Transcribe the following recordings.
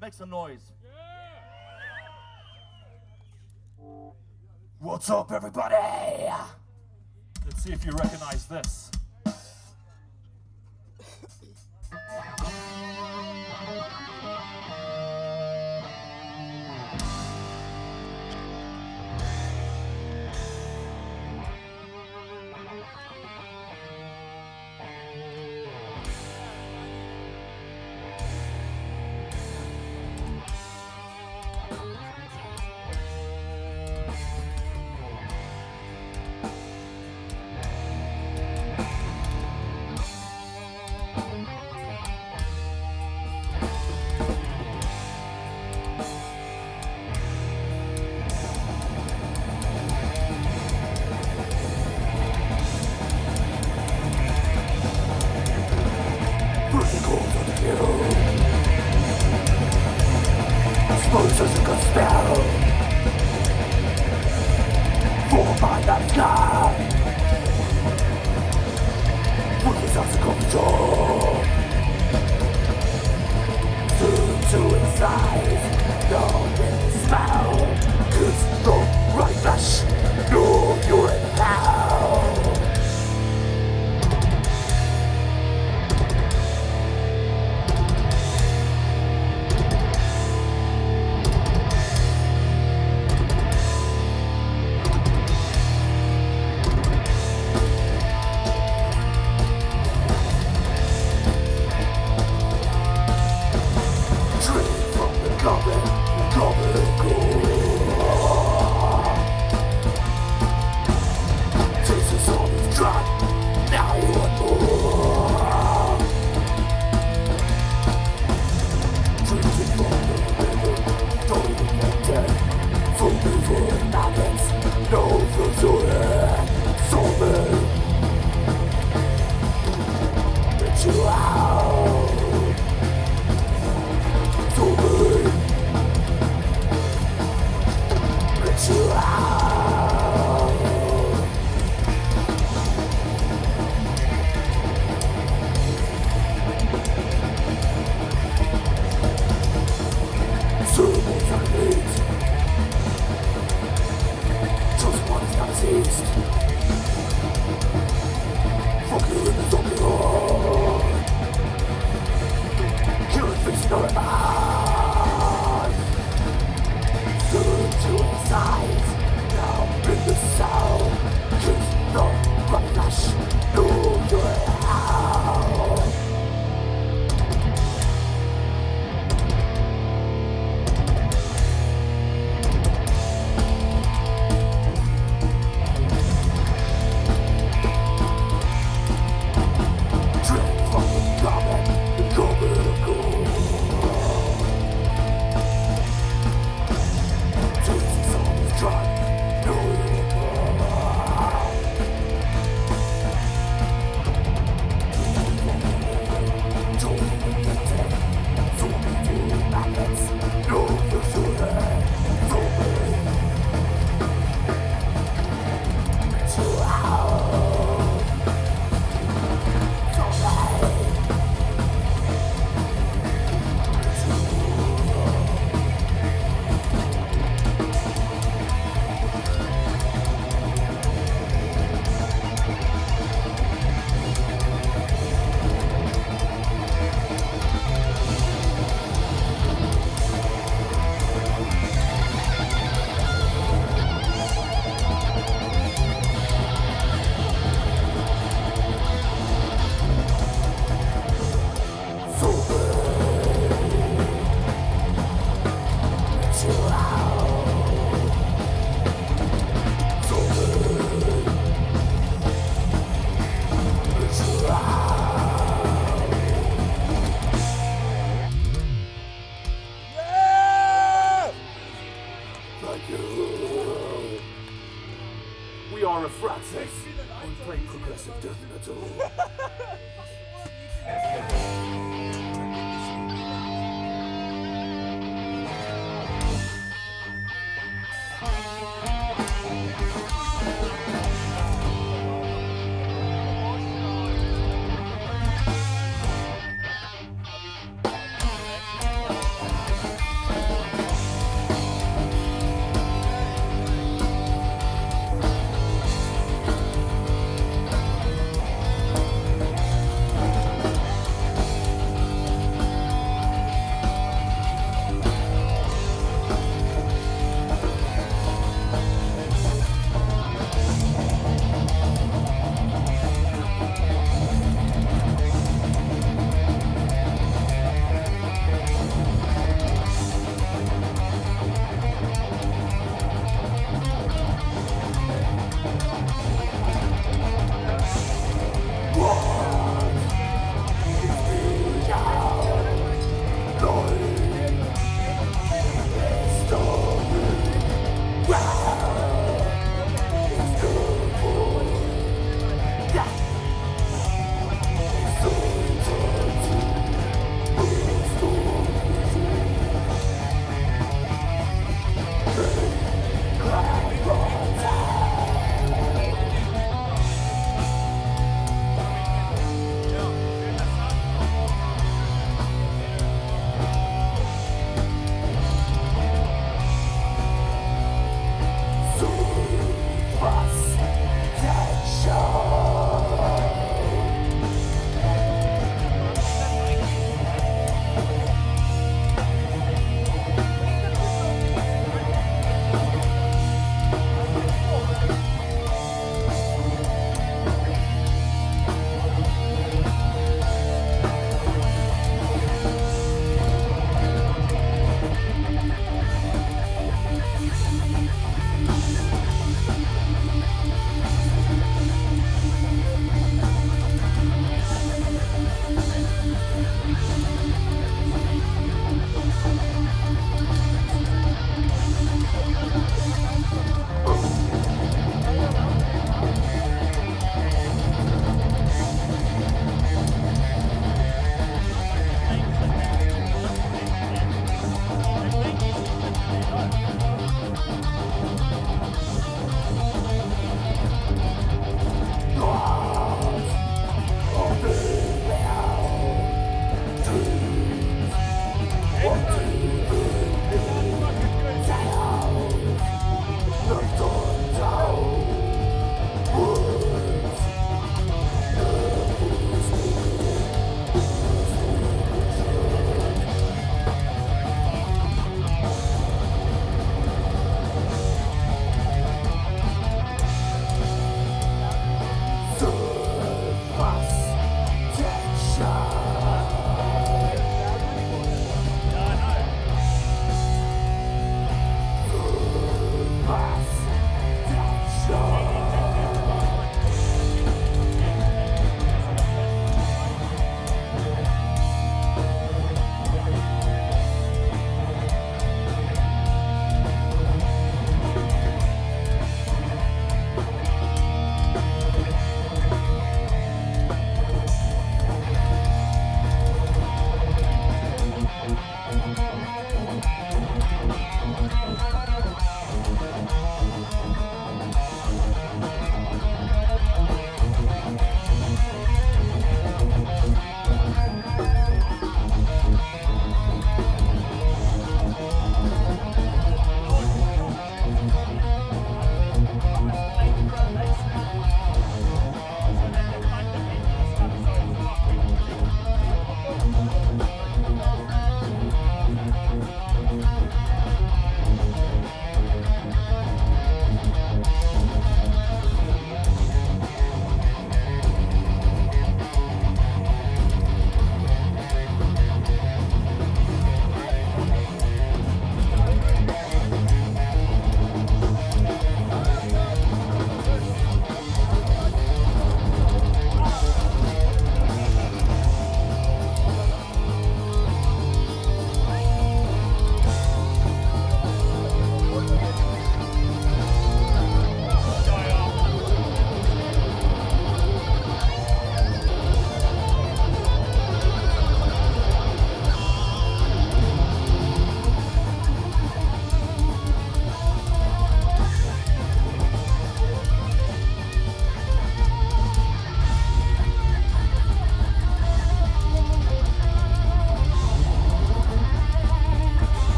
Make some noise. What's up, everybody? Let's see if you recognize this. Forces conspel For my lifestyle Forces as control. To suicide No spell It's the right flash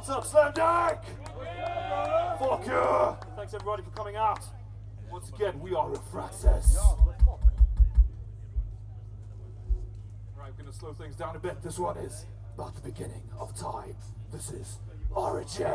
What's up, Slam Dank? Fuck yeah! Thanks everybody for coming out. Once again, we are Refraxis. Right, we're gonna slow things down a bit. This one is about the beginning of time. This is Origin.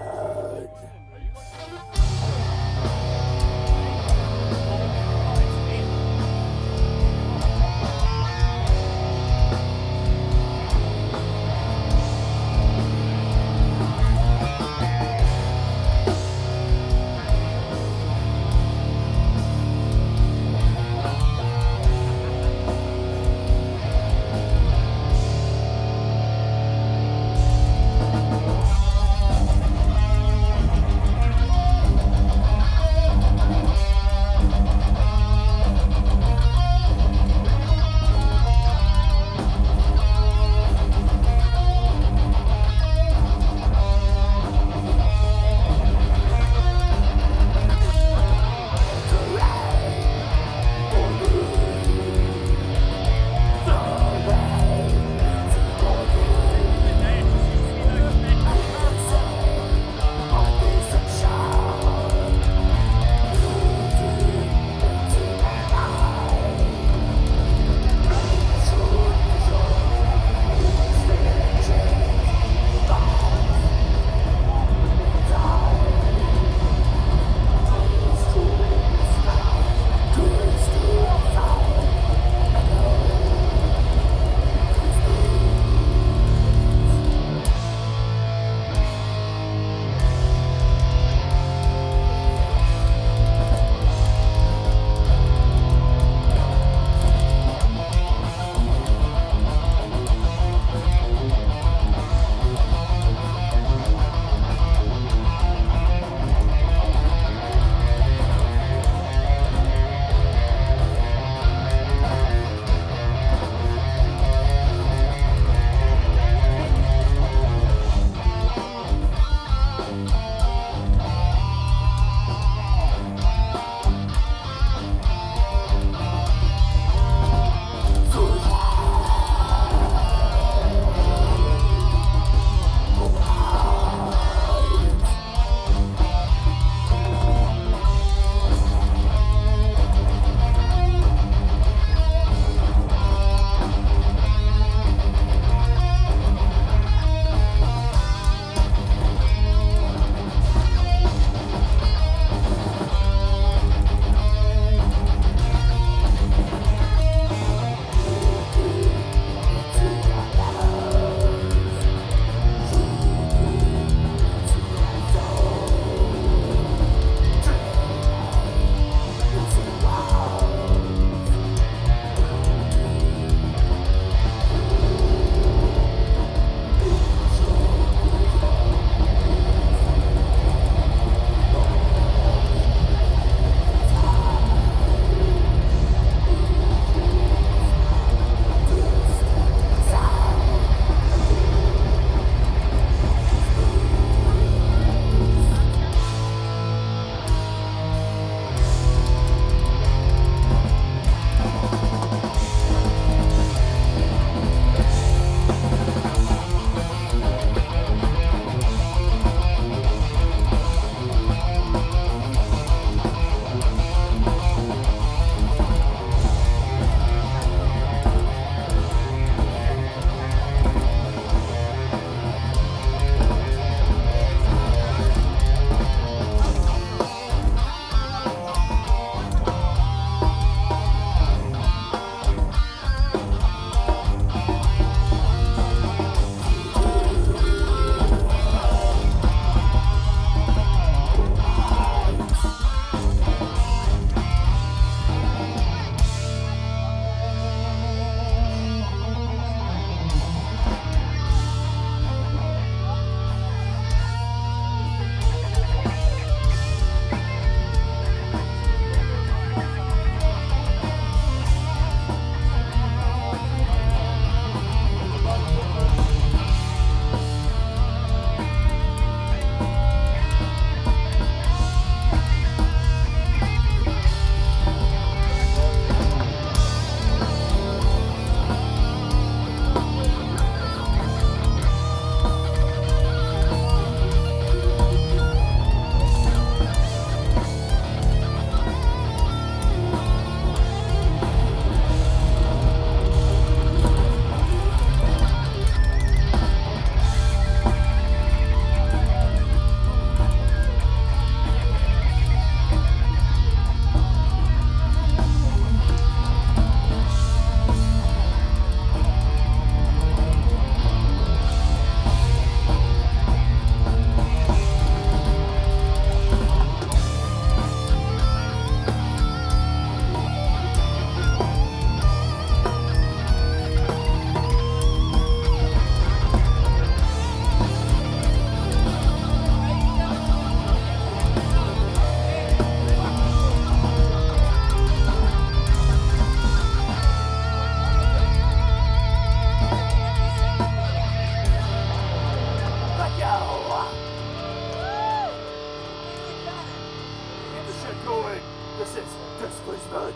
going. This is Displacement.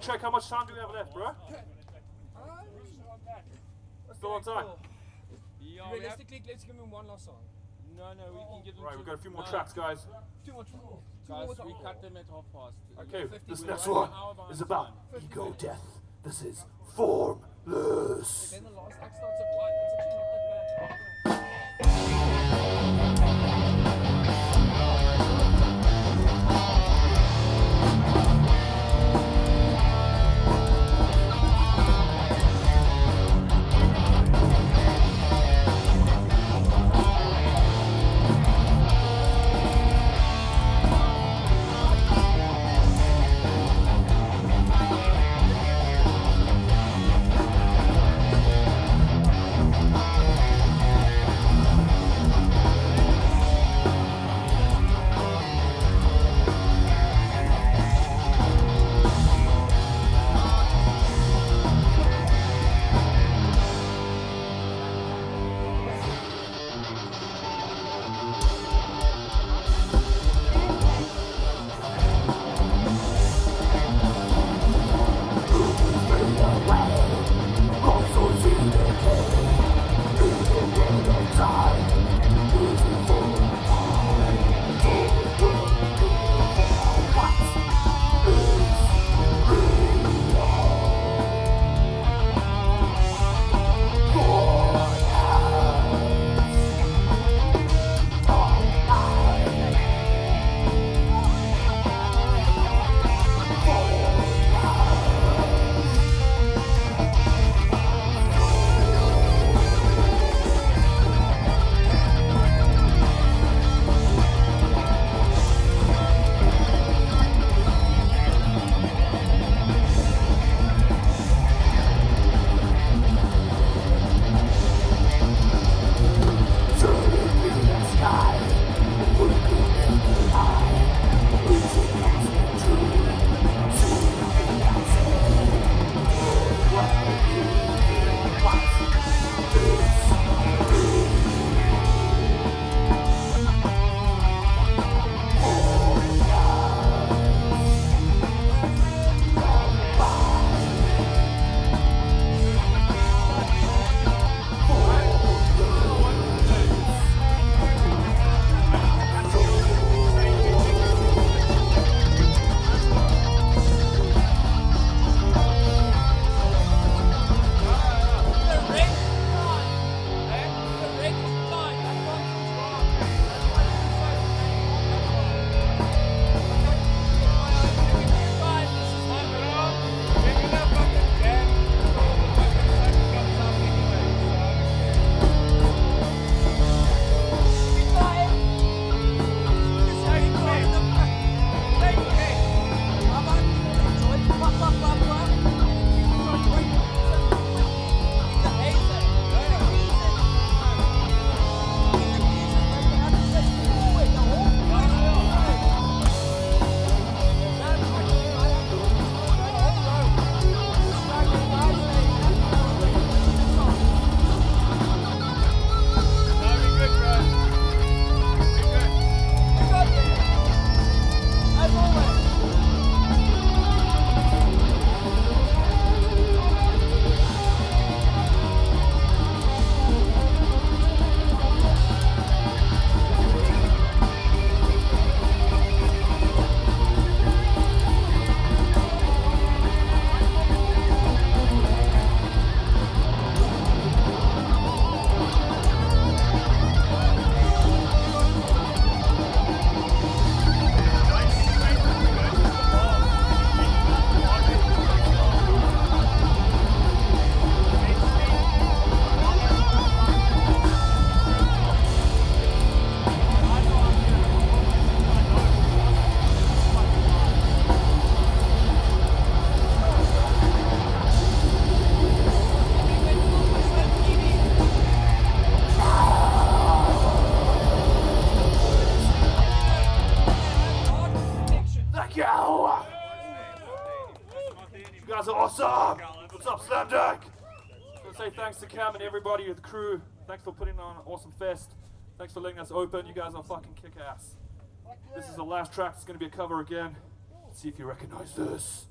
To check how much time do we have left, bro? Still on time. Yeah, Realistically, let's give him one last song. no, no, we can give them. Right, we've got a few more no, tracks, guys. Too much. Two Guys, more we cut them at half past. Okay, this next running one an is about time. ego death. This is formless. Then the last act starts at one. That's actually not that bad. Thanks to Cam and everybody at the crew. Thanks for putting on an awesome fest. Thanks for letting us open. You guys are fucking kick ass. This is the last track. It's going to be a cover again. Let's see if you recognize this.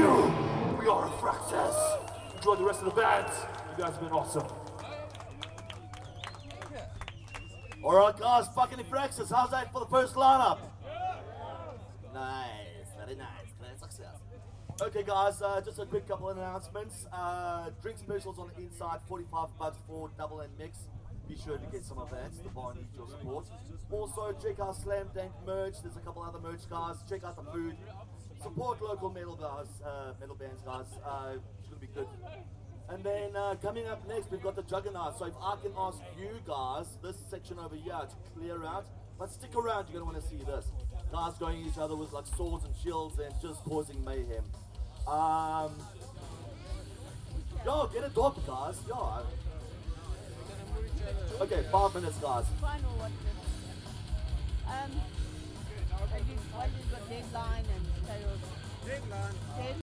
You. We are a Fraxis. Enjoy the rest of the band. You guys have been awesome. Alright guys, fucking Fraxis, how's that for the first lineup? Nice, Very nice. Great success. Okay, guys, uh, just a quick couple of announcements. Uh, drink specials on the inside, 45 bucks for double and mix. Be sure to get some of that. The bar needs your support. Also, check out Slam Dank merch. There's a couple other merch, guys. Check out the food. Support local metal guys, uh, metal bands, guys. Uh, it's gonna be good. And then uh, coming up next, we've got the Juggernaut. So if I can ask you guys, this section over here to clear out, but stick around, you're gonna want to see this. Guys going at each other with like swords and shields and just causing mayhem. Um, yo, get a dog, guys. Yo. Okay, five minutes, guys. Final one. Um, I did got deadline and sales. Deadline. Deadline.